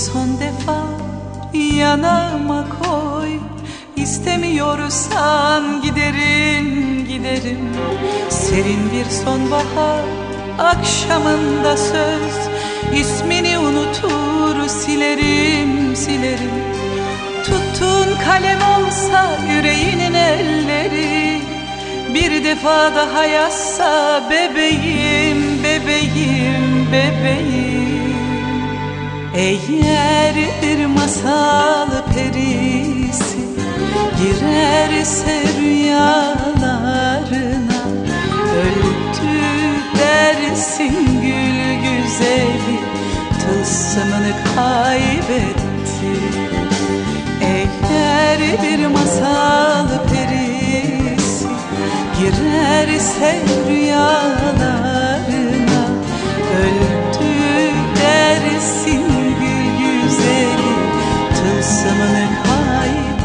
Son defa yanağıma koy. İstemiyorsan giderim giderim. Serin bir sonbahar akşamında söz. İsmini unutur silerim silerim. Tuttun kalem olsa yüreğinin elleri. Bir defa daha yazsa bebeğim bebeğim bebeğim eğer bir masal perisi girerse rüyalarına. Öldü dersin gül güzeli tılsımını kaybetti. Eğer bir masal perisi girerse rüyalarına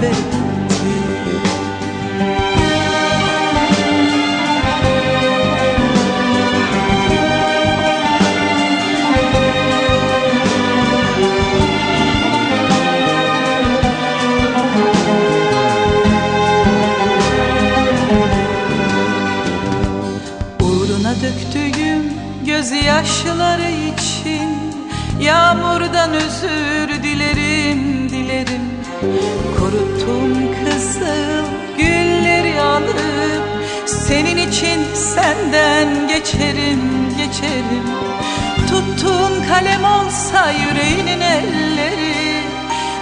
kaybetti Uğruna döktüğüm gözyaşları için Yağmurdan özür dilerim dilerim. Kuruttum kızıl gülleri alıp Senin için senden geçerim geçerim. Tuttun kalem olsa yüreğinin elleri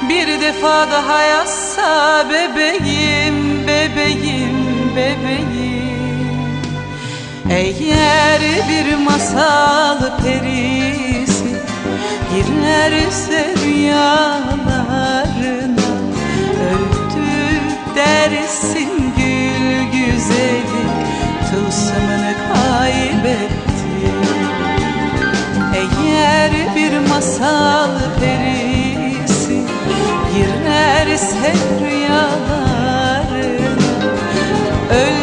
Bir defa daha yazsa bebeğim bebeğim bebeğim. Eğer bir masal perisi girerse rüyalarına öldü dersin gül güzeli tılsımını kaybetti eğer bir masal perisi girerse rüyalarına öldü